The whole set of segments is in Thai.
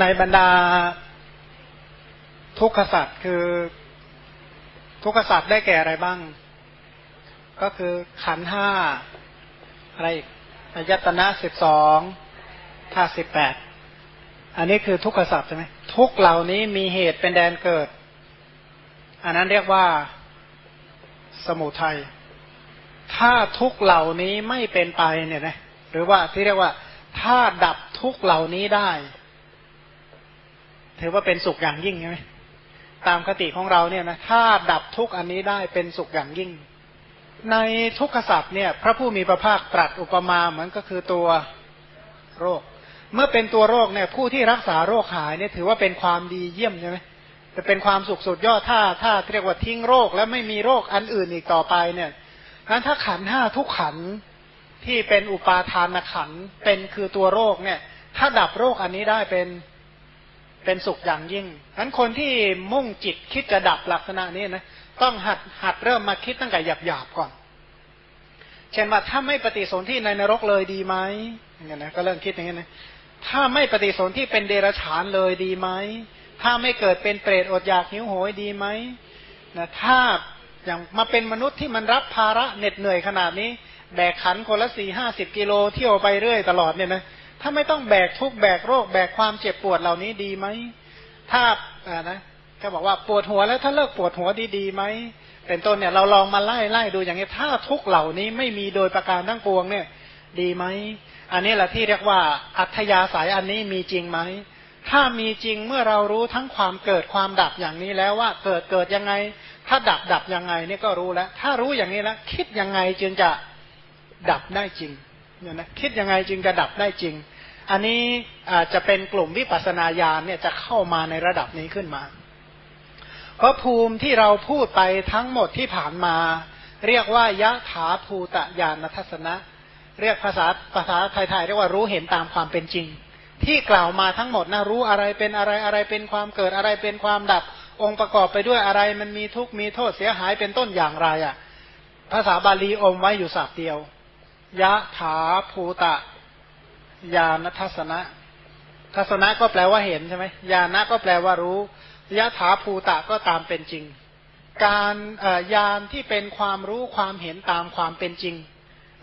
ในบรรดาทุกขสัตว์คือทุกขสัตว์ได้แก่อะไรบ้าง ก็คือขันห้าอะไรอายตนะสิบสองธาตุสิบแปดอันนี้คือทุกขสัตว์ใช่ไหมทุกเหล่านี้มีเหตุเป็นแดนเกิด อันนั้นเรียกว่าสมุทัยถ้าทุกเหล่านี้ไม่เป็นไปเนี่ยนะหรือว่าที่เรียกว่า ถ้าดับทุกเหล่านี้ได้ ถือว่าเป็นสุขอย่างยิ่งใช่ไหมตามคติของเราเนี่ยนะถ้าดับทุกอันนี้ได้เป็นสุขอย่างยิ่ง ในทุกขสัตว์เนี่ย พระผู้มีพระภาคตรัสอุปมาเหมือนก็คือตัวโรค เมื่อเป็นตัวโรคเนี่ย ผู้ที่รักษาโรคหายเนี่ย ถือว่าเป็นความดีเยี่ยมใช่ไหมจะเป็นความสุขสุดยอดถ้าถ้าเรียกว่าทิ้งโรค แล้วไม่มีโรคอันอื่นอีกต่อไปเนี่ยนั้นถ้าขันห้าทุกขันที่เป็นอุปาทานขันเป็นคือตัวโรคเนี่ย ถ้าดับโรคอันนี้ได้เป็น เป็นสุขอย่างยิ่งนั้นคนที่มุ่งจิตคิดจะดับลักษณะนี้นะต้องหัดหัดเริ่มมาคิดตั้งแต่หยาบหยาบก่อน เช่นว่าถ้าไม่ปฏิสนธิในนรกเลยดีไหมอย่างเงี้ยนะก็เริ่มคิดอย่างเงี้นะถ้าไม่ปฏิสนธิเป็นเดรัจฉานเลยดีไหมถ้าไม่เกิดเป็นเปรตอดอยากหิวโหยดีไหมนะถ้าอย่างมาเป็นมนุษย์ที่มันรับภาระเหน็ดเหนื่อยขนาดนี้ แบกขันคนละสี่ห้าสิบกิโลเที่ยวไปเรื่อยตลอดเนี่ยนะ ถ้าไม่ต้องแบกทุกแบกโรค แบกความเจ็บปวดเหล่านี้ดีไหม ถ้าอ่านะก็บอกว่าปวดหัวแล้วถ้าเลิกปวดหัวดีดีไหมเป็นต้นเนี่ยเราลองมาไล่ไล่ดูอย่างนี้ถ้าทุกเหล่านี้ไม่มีโดยประการทั้งปวงเนี่ย ดีไหมอันนี้แหละที่เรียกว่าอัธยาศัยอันนี้มีจริงไหมถ้ามีจริงเมื่อเรารู้ทั้งความเกิดความดับอย่างนี้แล้วว่าเกิดเกิดยังไง ถ้าดับดับยังไงนี่ก็รู้แล้ว ถ้ารู้อย่างนี้แล้วคิดยังไงจึงจะดับได้จริง เนี่ยนะคิดยังไงจึงจะดับได้จริง อันนี้อาจจะเป็นกลุ่มวิปัสสนาญาณเนี่ยจะเข้ามาในระดับนี้ขึ้นมา เพราะภูมิที่เราพูดไปทั้งหมดที่ผ่านมา เรียกว่ายะถาภูตะญาณทัศนะ เรียกภาษาภาษาไทยๆเรียกว่ารู้เห็นตามความเป็นจริง ที่กล่าวมาทั้งหมดนะรู้อะไรเป็นอะไรอะไรเป็นความเกิดอะไรเป็นความดับองค์ประกอบไปด้วยอะไรมันมีทุกข์มีโทษเสียหายเป็นต้นอย่างไรอะ่ะ ภาษาบาลีอมไว้อยู่สับเดียว ยะถาภูตะญาณทัศนะ ทัศนะก็แปลว่าเห็นใช่ไหมญาณะก็แปลว่ารู้ยะถาภูตะก็ตามเป็นจริง การญาณที่เป็นความรู้ความเห็นตามความเป็นจริง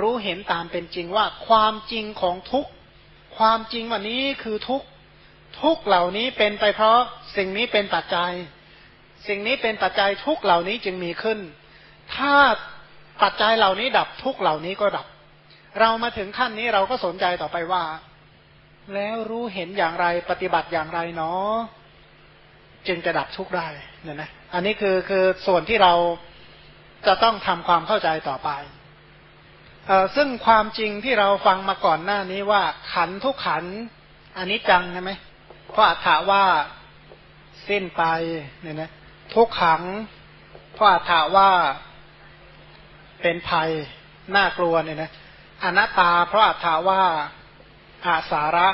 รู้เห็นตามเป็นจริงว่า ความจริงของทุกความจริงวันนี้คือทุกทุกเหล่านี้เป็นไปเพราะสิ่งนี้เป็นปัจจัย สิ่งนี้เป็นปัจจัยทุกเหล่านี้จึงมีขึ้น ถ้าปัจจัยเหล่านี้ดับทุกเหล่านี้ก็ดับ เรามาถึงขั้นนี้เราก็สนใจต่อไปว่า แล้วรู้เห็นอย่างไรปฏิบัติอย่างไรเนาะจึงจะดับทุกข์ได้เนี่ยนะอันนี้คือคือส่วนที่เราจะต้องทำความเข้าใจต่อไปซึ่งความจริงที่เราฟังมาก่อนหน้านี้ว่า ขันทุกขันอันนี้จังใช่ไหมเพราะอัฏฐาว่าสิ้นไปเนี่ยนะทุกขังเพราะอัฏฐาว่าเป็นภัยน่ากลัวเนี่ยนะ อนัตตา เพราะอัฏฐาว่าอาสาระ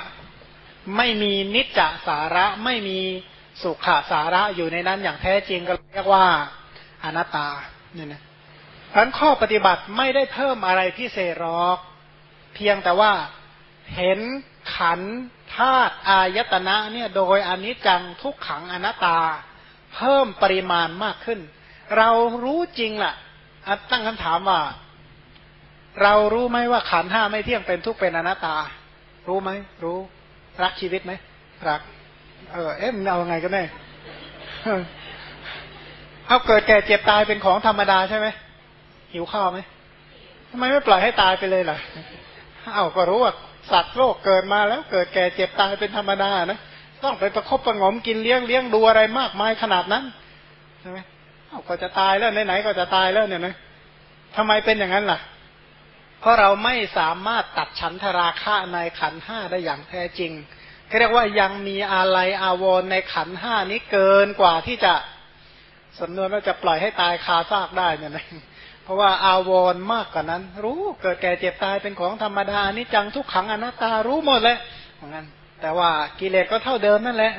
ไม่มีนิจจสาระไม่มีสุขสาระอยู่ในนั้นอย่างแท้จริงก็เรียกว่าอนัตตาเนี่ยนะพันข้อปฏิบัติไม่ได้เพิ่มอะไรพิเศษหรอก เพียงแต่ว่าเห็นขันธาตุอายตนะเนี่ยโดยอนิจจังทุกขังอนัตตา เพิ่มปริมาณมากขึ้น เรารู้จริงละ่ะตั้งคำถามว่า เรารู้ไหมว่าขันห้าไม่เที่ยงเป็นทุกเป็นอนัตตา รู้ไหมรู้ รักชีวิตไหมรัก เออเอ๊ะมันเอาไงกันแน่เอาเกิดแก่เจ็บตายเป็นของธรรมดาใช่ไหมหิวข้าวไหมทำไมไม่ปล่อยให้ตายไปเลยล่ะเอาก็รู้ว่าสัตว์โลกเกิดมาแล้ว เกิดแก่เจ็บตายเป็นธรรมดานะต้องไปประคบประงมกินเลี้ยงเลี้ยงดูอะไรมากมายขนาดนั้นใช่ไหมเอาก็จะตายแล้วไหนๆก็จะตายแล้วเนี่ยนะทำไมเป็นอย่างนั้นล่ะ เพราะเราไม่สามารถตัดฉันทราคะในขันห้าได้อย่างแท้จริงเรียกว่ายังมีอะไรอาวรในขันห้านี้เกินกว่าที่จะสำนวนว่าจะปล่อยให้ตายคาซากได้เนี่ยนะเพราะว่าอาวรมากกว่านั้น รู้เกิดแก่เจ็บตายเป็นของธรรมดานิจังทุกขังอนัตตารู้หมดเลยเหมือนกันแต่ว่ากิเลสก็เท่าเดิมนั่นแหละ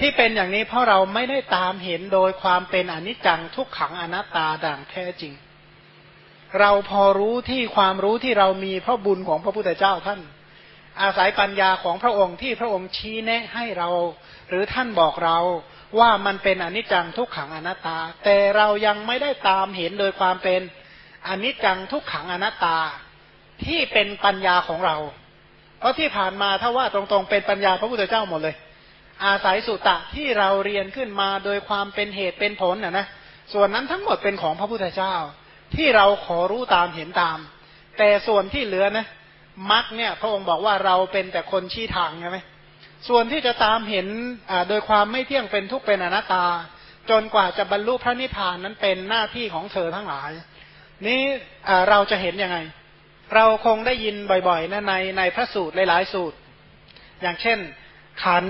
ที่เป็นอย่างนี้เพราะเราไม่ได้ตามเห็นโดยความเป็นอนิจจังทุกขังอนัตตาดังแท้จริง เราพอรู้ที่ความรู้ที่เรามีเพราะบุญของพระพุทธเจ้าท่าน อาศัยปัญญาของพระองค์ที่พระองค์ชี้แนะให้เรา หรือท่านบอกเราว่ามันเป็นอนิจจังทุกขังอนัตตา แต่เรายังไม่ได้ตามเห็นโดยความเป็นอนิจจังทุกขังอนัตตาที่เป็นปัญญาของเรา เพราะที่ผ่านมาถ้าว่าตรงๆเป็นปัญญาพระพุทธเจ้าหมดเลย อาศัยสุตะที่เราเรียนขึ้นมาโดยความเป็นเหตุเป็นผลนะนะส่วนนั้นทั้งหมดเป็นของพระพุทธเจ้า ที่เราขอรู้ตามเห็นตาม แต่ส่วนที่เหลือนะมักเนี่ยพระองค์บอกว่าเราเป็นแต่คนชี้ทางใช่ไหมส่วนที่จะตามเห็นโดยความไม่เที่ยงเป็นทุกข์เป็นอนัตตา จนกว่าจะบรรลุพระนิพพานนั้นเป็นหน้าที่ของเธอทั้งหลาย นี้เราจะเห็นยังไง เราคงได้ยินบ่อยๆนะในในพระสูตรหลายๆสูตร อย่างเช่น ขัน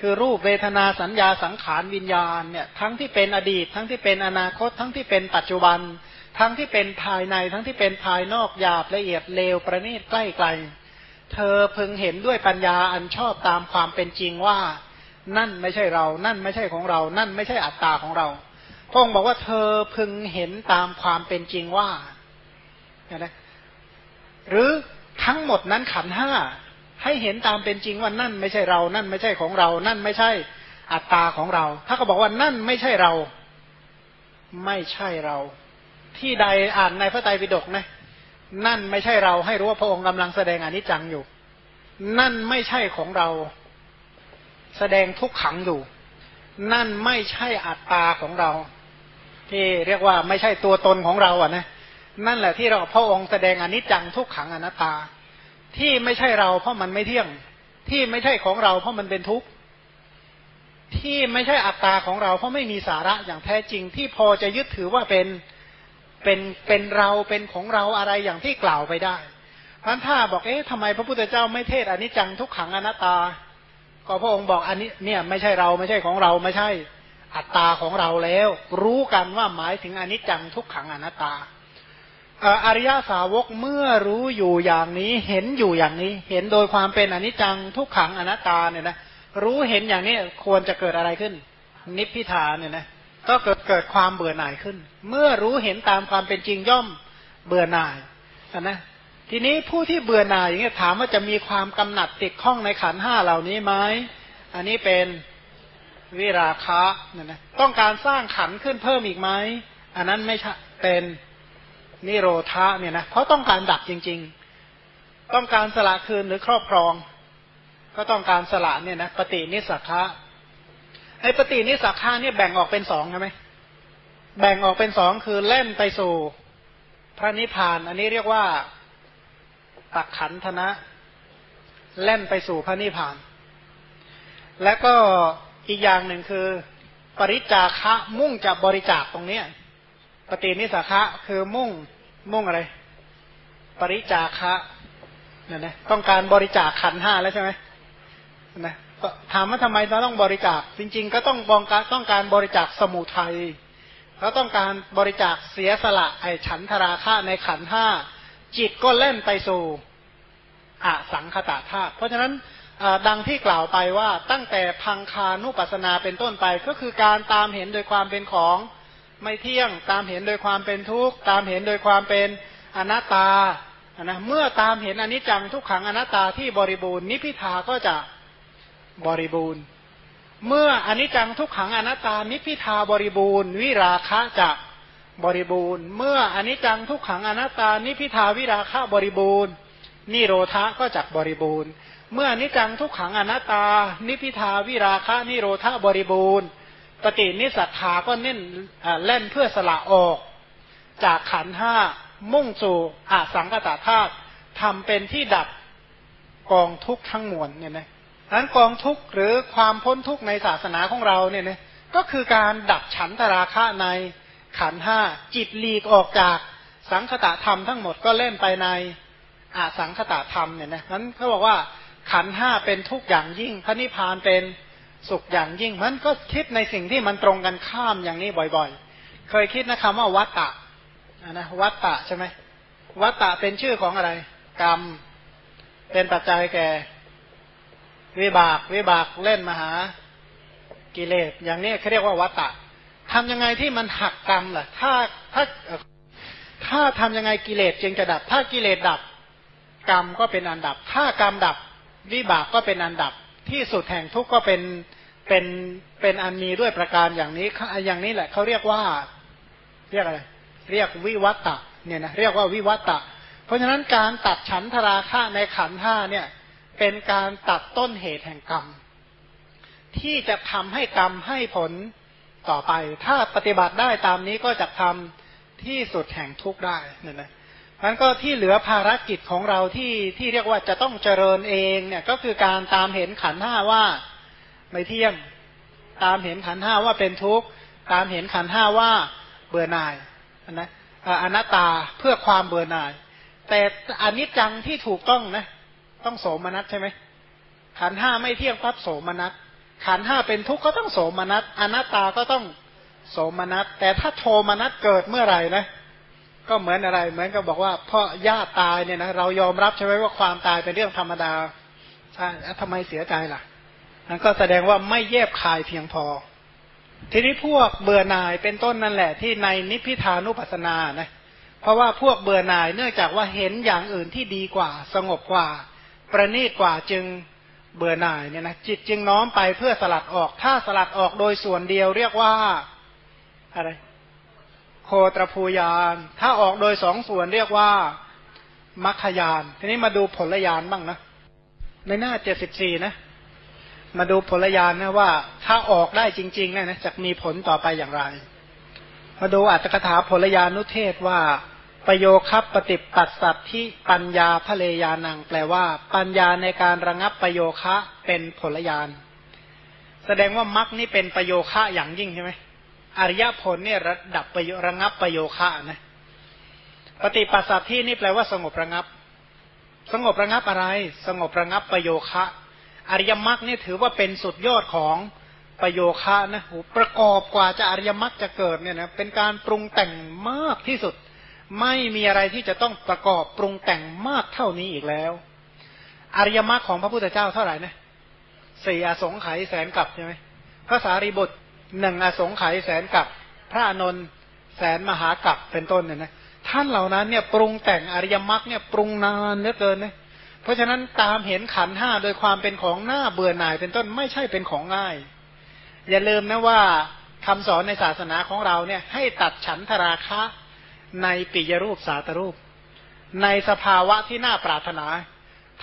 คือรูปเวทนาสัญญาสังขารวิญญาณเนี่ยทั้งที่เป็นอดีต ทั้งที่เป็นอนาคต ทั้งที่เป็นปัจจุบัน ทั้งที่เป็นภายในทั้งที่เป็นภายนอกหยาบละเอียดเลวประณีตใกล้ไกล เธอพึงเห็นด้วยปัญญาอันชอบตามความเป็นจริงว่า นั่นไม่ใช่เรา นั่นไม่ใช่ของเรา นั่นไม่ใช่อัตตาของเราพระองค์บอกว่าเธอพึงเห็นตามความเป็นจริงว่านะหรือทั้งหมดนั้นขันห้าให้เห็นตามเป็นจริงว่านั่นไม่ใช่เรา นั่นไม่ใช่ของเรา นั่นไม่ใช่อัตตาของเรา ถ้าเขาบอกว่านั่นไม่ใช่เรา ไม่ใช่เรา ที่ใดอ่านในพระไตรปิฎกนะนั่นไม่ใช่เราให้รู้ว่าพระองค์กำลังแสดงอนิจจังอยู่ นั่นไม่ใช่ของเราแสดงทุกขังอยู่ นั่นไม่ใช่อัตตาของเรา ที่เรียกว่าไม่ใช่ตัวตนของเราอะนะนั่นแหละที่เราพระองค์แสดงอนิจจังทุกขังอนัตตา ที่ไม่ใช่เราเพราะมันไม่เที่ยง ที่ไม่ใช่ของเราเพราะมันเป็นทุกข์ที่ไม่ใช่อัตตาของเราเพราะไม่มีสาระอย่างแท้จริงที่พอจะยึดถือว่าเป็น เป็นเป็นเราเป็นของเราอะไรอย่างที่กล่าวไปได้พันถ้าบอกเอ๊ะทำไมพระพุทธเจ้าไม่เทศอนิจจังทุกขังอนัตตา ก็พระองค์บอกอันนี้เนี่ยไม่ใช่เราไม่ใช่ของเราไม่ใช่อัตตาของเราแล้ว รู้กันว่าหมายถึงอนิจจังทุกขังอนัตตาอริยสาวกเมื่อรู้อยู่อย่างนี้เห็นอยู่อย่างนี้ เห็นโดยความเป็นอนิจจังทุกขังอนัตตาเนี่ยนะรู้เห็นอย่างนี้ควรจะเกิดอะไรขึ้น นิพพิทาเนี่ยนะ ก็เกิดเกิดความเบื่อหน่ายขึ้น เมื่อรู้เห็นตามความเป็นจริงย่อมเบื่อหน่ายนะทีนี้ผู้ที่เบื่อหน่ายอย่างนี้ถามว่าจะมีความกำหนัดติดข้องในขันห้าเหล่านี้ไหมอันนี้เป็นวิราคะเนี่ยนะต้องการสร้างขันขึ้นเพิ่มอีกไหมอันนั้นไม่ใช่เป็นนิโรธะเนี่ยนะเพราะต้องการดับจริง ๆ ต้องการสละคืนหรือครอบครอง ก็ต้องการสละเนี่ยนะปฏินิสักะ ไอ้ปฏินิสักขาเนี่ยแบ่งออกเป็นสองใช่ไหมแบ่งออกเป็นสองคือเล่นไปสู่พระนิพพาน อันนี้เรียกว่าตักขันธนะเล่นไปสู่พระนิพพาน และก็อีกอย่างหนึ่งคือ ปริจาคะมุ่งจะบริจาคตรงเนี้ยปฏินิสักะคือมุ่งมุ่งอะไร ปริจาคะเนี่ยนะต้องการบริจาคขันห้าแล้วใช่ไหมนะ ถามว่าทำไมเราต้องบริจาค จริง ๆ ก็ต้องบองการต้องการบริจาคสมุทัยเขาต้องการบริจาคเสียสละไอฉันทราคะในขันห้าจิตก็เล่นไปสู่อสังคตาธาตุเพราะฉะนั้นดังที่กล่าวไปว่าตั้งแต่พังคานุปัสนาเป็นต้นไป ก็คือการตามเห็นโดยความเป็นของไม่เที่ยง ตามเห็นโดยความเป็นทุกข์ตามเห็นโดยความเป็นอนัตตานะเมื่อตามเห็นอนิจจังทุกขังอนัตตาที่บริบูรณ์นิพิทาก็จะ บริบูรณ์ เมื่ออนิจจังทุกขังอนัตตานิพิทาบริบูรณ์ วิราคะจะบริบูรณ์ เมื่ออนิจจังทุกขังอนัตตานิพิทาวิราคะบริบูรณ์ นิโรธะก็จักบริบูรณ์ เมื่ออนิจจังทุกขังอนัตตา นิพิทาวิราคะนิโรธะบริบูรณ์ ปฏินิสัทธาก็เน้นเล่นเพื่อสละออก จากขันห้ามุ่งสู่อาสังกตธาตุทำเป็นที่ดับกองทุกข์ทั้งมวลเนี่ยนะ นั้นกองทุกข์หรือความพ้นทุกข์ในศาสนาของเราเนี่ยนะก็คือการดับฉันทราคะในขันห้าจิตหลีกออกจากสังคตะธรรมทั้งหมดก็เล่นไปในอสังคตะธรรมเนี่ยนะนั้นเขาบอกว่าขันห้าเป็นทุกข์อย่างยิ่งพระนิพพานเป็นสุขอย่างยิ่งมันก็คิดในสิ่งที่มันตรงกันข้ามอย่างนี้บ่อยๆ เคยคิดนะคำว่าวัตตะนะวัตตะใช่ไหมวัตตะเป็นชื่อของอะไร กรรม เป็นปัจจัยแก่ วิบากวิบากเล่นมหากิเลส อย่างนี้เขาเรียกว่าวัตตะทำยังไงที่มันหักกรรมล่ะ ถ้าถ้าถ้าทำยังไงกิเลสจึงจะดับ ถ้ากิเลสดับกรรมก็เป็นอันดับ ถ้ากรรมดับ วิบากก็เป็นอันดับ ที่สุดแห่งทุกข์ก็เป็นเป็นเป็นอันมีด้วยประการอย่างนี้อย่างนี้แหละเขาเรียกว่าเรียกอะไร เรียกวิวัตตะเนี่ยนะเรียกว่าวิวัตตะ เพราะฉะนั้นการตัดฉันทราคะในขันห้าเนี่ย เป็นการตัดต้นเหตุแห่งกรรม ที่จะทำให้กรรมให้ผลต่อไป ถ้าปฏิบัติได้ตามนี้ก็จะทำที่สุดแห่งทุกข์ได้เนี่ยนะนั้นก็ที่เหลือภารกิจของเราที่ที่เรียกว่าจะต้องเจริญเองเนี่ยก็คือการตามเห็นขันห้าว่าไม่เที่ยง ตามเห็นขันห้าว่าเป็นทุกข์ตามเห็นขันห้าว่าเบื่อหน่ายนะอนัตตาเพื่อความเบื่อหน่าย แต่อันนี้จังที่ถูกต้องนะ ต้องโสมนัสใช่ไหมขันห้าไม่เที่ยงปั๊บโสมนัสขันห้าเป็นทุกข์ก็ต้องโสมนัสอนัตตาก็ต้องโสมนัสแต่ถ้าโทมนัสเกิดเมื่อไหร่นะ ก็เหมือนอะไร เหมือนกับบอกว่าพ่อญาติตายเนี่ยนะเรายอมรับใช่ไหมว่าความตายเป็นเรื่องธรรมดาใช่ทำไมเสียใจล่ะนั่นก็แสดงว่าไม่แยบคายเพียงพอ ทีนี้พวกเบื่อหน่ายเป็นต้นนั่นแหละ ที่ในนิพพิทานุปัสสนานะเพราะว่าพวกเบื่อหน่ายเนื่องจากว่าเห็นอย่างอื่นที่ดีกว่า สงบกว่า ประณีตกว่าจึงเบื่อหน่ายเนี่ยนะจิตจึงน้อมไปเพื่อสลัดออก ถ้าสลัดออกโดยส่วนเดียวเรียกว่าอะไร โคตรภูยาน ถ้าออกโดยสองส่วนเรียกว่ามัคคยาน ทีนี้มาดูผลยานบ้างนะในหน้าเจ็ดสิบสี่นะ มาดูผลยานนะว่า ถ้าออกได้จริงๆนะนะจะมีผลต่อไปอย่างไร มาดูอัตถกถาผลยานุเทศว่า ประโยคับปฏิปัสสัตที่ปัญญาพเลยานัง แปลว่า ปัญญาในการระงับประโยคะเป็นผลยานแสดงว่ามรรคนี่เป็นประโยคะอย่างยิ่งใช่ไหมอริยผลเนี่ยระดับประโยระงับประโยคะนะปฏิปัสสัตที่นี่แปลว่าสงบระงับ สงบระงับอะไร สงบระงับประโยคะ อริยมรรคนี่ถือว่าเป็นสุดยอดของประโยคะนะประกอบกว่าจะอริยมรรคจะเกิดเนี่ยนะเป็นการปรุงแต่งมากที่สุด ไม่มีอะไรที่จะต้องประกอบปรุงแต่งมากเท่านี้อีกแล้ว อริยมรรคของพระพุทธเจ้าเท่าไหร่นะสี่อสงไขยแสนกับใช่ไหมพระสารีบุตรหนึ่งอสงไขยแสนกับพระนนท์แสนมหากับเป็นต้นเนี่ยนะท่านเหล่านั้นเนี่ยปรุงแต่งอริยมรรคเนี่ยปรุงนานเหลือเกินนะเพราะฉะนั้นตามเห็นขันห้าโดยความเป็นของหน้าเบื่อหน่ายเป็นต้นไม่ใช่เป็นของง่าย อย่าลืมนะว่าคำสอนในศาสนาของเราเนี่ยให้ตัดฉันทราคะ ในปิยรูปสาตรูป ในสภาวะที่น่าปรารถนา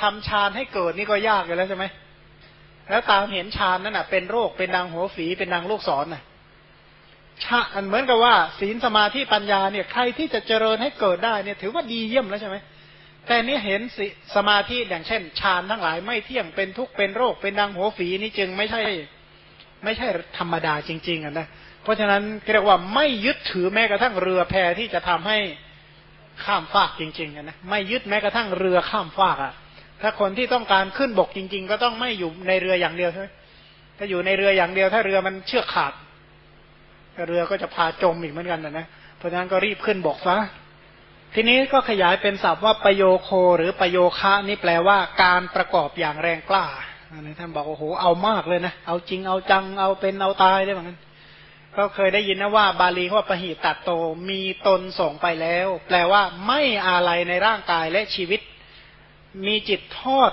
ทำฌานให้เกิดนี่ก็ยากอยู่แล้วใช่ไหมแล้วตามเห็นฌานนั่นน่ะเป็นโรคเป็นนางหัวฝีเป็นนางลูกศรน่ะชาอันเหมือนกับว่าศีลสมาธิปัญญาเนี่ยใครที่จะเจริญให้เกิดได้เนี่ย ถือว่าดีเยี่ยมแล้วใช่ไหมแต่นี้เห็นสมาธิอย่างเช่นฌานทั้งหลายไม่เที่ยงเป็นทุกข์เป็นโรคเป็นนางหัวฝีนี่จึงไม่ใช่ ไม่ใช่ธรรมดาจริง ๆอะนะ เพราะฉะนั้นเรียกว่าไม่ยึดถือแม้กระทั่งเรือแพที่จะทำให้ข้ามฟากจริงๆอะนะไม่ยึดแม้กระทั่งเรือข้ามฟากอะ ถ้าคนที่ต้องการขึ้นบกจริง ๆ ก็ต้องไม่อยู่ในเรืออย่างเดียวใช่ไหมถ้าอยู่ในเรืออย่างเดียว ถ้าเรือมันเชือกขาดเรือก็จะพาจมอีกเหมือนกันนะนะเพราะฉะนั้นก็รีบขึ้นบกซะทีนี้ก็ขยายเป็นศัพท์ว่าประโยโคหรือประโยคะนี่แปลว่าการประกอบอย่างแรงกล้าท่านบอกโอ้โหเอามากเลยนะเอาจริงเอาจังเอาเป็นเอาตายได้เหมือนกัน ก็เคยได้ยินนะว่า บาลีว่าปหิตัดโตมีตนส่งไปแล้ว แปลว่าไม่อะไรในร่างกายและชีวิต มีจิตทอด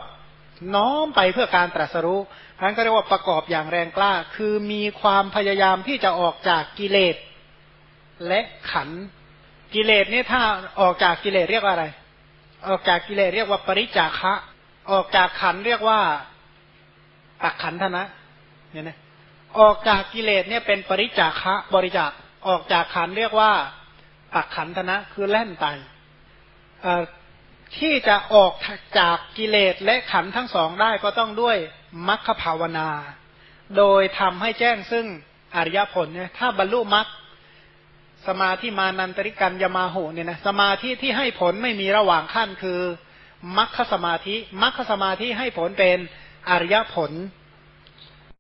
น้อมไปเพื่อการตรัสรู้ท่านก็เรียกว่าประกอบอย่างแรงกล้า คือมีความพยายามที่จะออกจากกิเลส และขันกิเลสนี่ถ้าออกจากกิเลสเรียกว่าอะไร ออกจากกิเลสเรียกว่าปริจาคะ ออกจากขันเรียกว่าปักขันธนะเนี่ยนะ ออกจากกิเลสเนี่ยเป็นปริจาคะบริจาคออกจากขันเรียกว่าปักขันธนะคือแล่นไปที่จะออกจากกิเลสและขันทั้งสองได้ก็ต้องด้วยมรรคภาวนา โดยทำให้แจ้งซึ่งอริยผลเนี่ยถ้าบรรลุมรรคสมาธิมานันตริกันยมาหูเนี่ยนะสมาธิที่ให้ผลไม่มีระหว่างขั้นคือมรรคสมาธิมรรคสมาธิให้ผลเป็นอริยผล